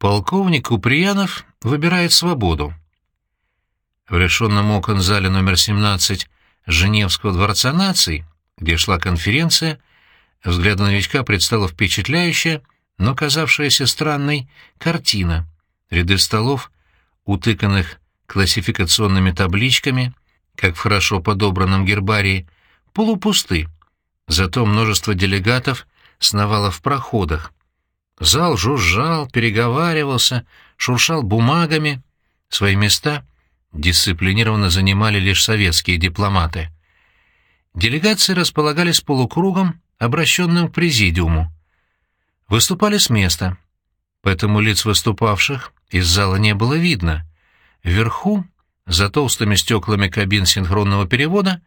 Полковник Куприянов выбирает свободу. В решенном окон зале номер 17 Женевского дворца наций, где шла конференция, взгляду новичка предстала впечатляющая, но казавшаяся странной, картина. Ряды столов, утыканных классификационными табличками, как в хорошо подобранном гербарии, полупусты. Зато множество делегатов сновало в проходах. Зал жужжал, переговаривался, шуршал бумагами. Свои места дисциплинированно занимали лишь советские дипломаты. Делегации располагались полукругом, обращенным к президиуму. Выступали с места, поэтому лиц выступавших из зала не было видно. Вверху, за толстыми стеклами кабин синхронного перевода,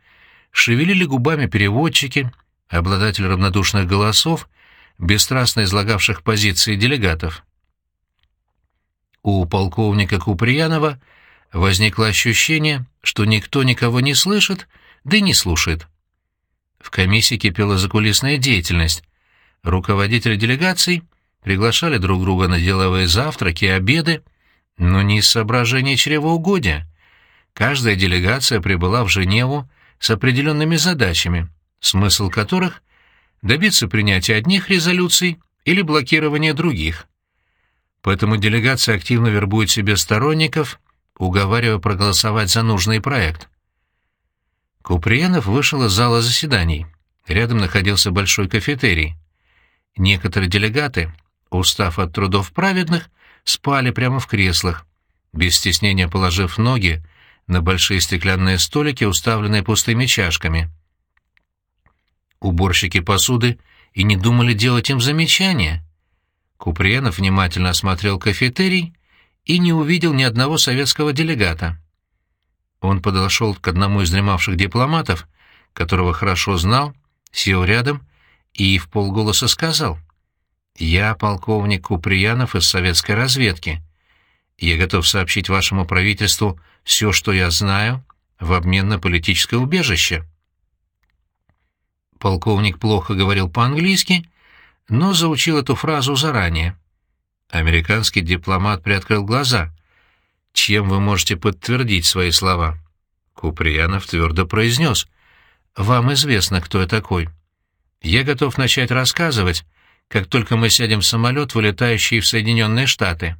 шевелили губами переводчики, обладатели равнодушных голосов — бесстрастно излагавших позиции делегатов. У полковника Куприянова возникло ощущение, что никто никого не слышит, да и не слушает. В комиссии кипела закулисная деятельность. Руководители делегаций приглашали друг друга на деловые завтраки и обеды, но не из соображений чревоугодия. Каждая делегация прибыла в Женеву с определенными задачами, смысл которых добиться принятия одних резолюций или блокирования других. Поэтому делегация активно вербует себе сторонников, уговаривая проголосовать за нужный проект. Куприянов вышел из зала заседаний. Рядом находился большой кафетерий. Некоторые делегаты, устав от трудов праведных, спали прямо в креслах, без стеснения положив ноги на большие стеклянные столики, уставленные пустыми чашками — Уборщики посуды и не думали делать им замечания. Куприянов внимательно осмотрел кафетерий и не увидел ни одного советского делегата. Он подошел к одному из дремавших дипломатов, которого хорошо знал, сел рядом и в полголоса сказал «Я полковник Куприянов из советской разведки. Я готов сообщить вашему правительству все, что я знаю, в обмен на политическое убежище». Полковник плохо говорил по-английски, но заучил эту фразу заранее. Американский дипломат приоткрыл глаза. «Чем вы можете подтвердить свои слова?» Куприянов твердо произнес. «Вам известно, кто я такой. Я готов начать рассказывать, как только мы сядем в самолет, вылетающий в Соединенные Штаты».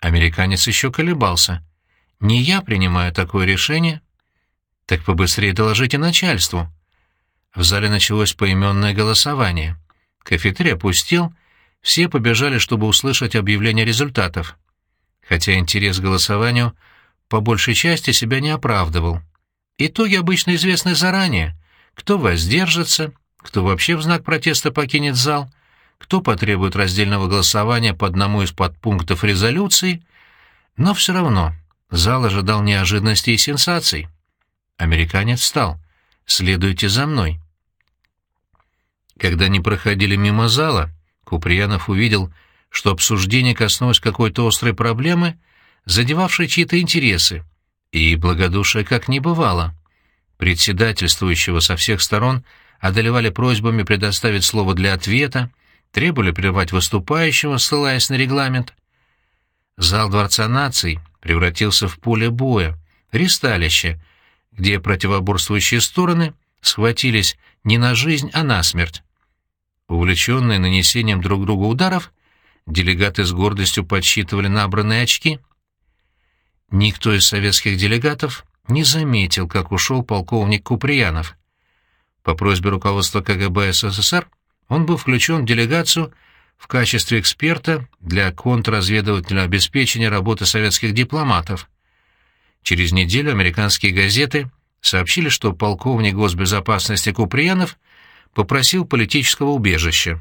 Американец еще колебался. «Не я принимаю такое решение?» «Так побыстрее доложите начальству». В зале началось поименное голосование. Кафетерий опустил, все побежали, чтобы услышать объявление результатов. Хотя интерес к голосованию по большей части себя не оправдывал. Итоги обычно известны заранее. Кто воздержится, кто вообще в знак протеста покинет зал, кто потребует раздельного голосования по одному из подпунктов резолюции, но все равно зал ожидал неожиданностей и сенсаций. Американец встал. «Следуйте за мной». Когда они проходили мимо зала, Куприянов увидел, что обсуждение коснулось какой-то острой проблемы, задевавшей чьи-то интересы, и благодушие как не бывало. Председательствующего со всех сторон одолевали просьбами предоставить слово для ответа, требовали прервать выступающего, ссылаясь на регламент. Зал Дворца наций превратился в поле боя, ристалище, где противоборствующие стороны схватились не на жизнь, а на смерть. Увлеченные нанесением друг другу ударов, делегаты с гордостью подсчитывали набранные очки. Никто из советских делегатов не заметил, как ушел полковник Куприянов. По просьбе руководства КГБ СССР он был включен в делегацию в качестве эксперта для контрразведывательного обеспечения работы советских дипломатов. Через неделю американские газеты сообщили, что полковник госбезопасности Куприянов попросил политического убежища.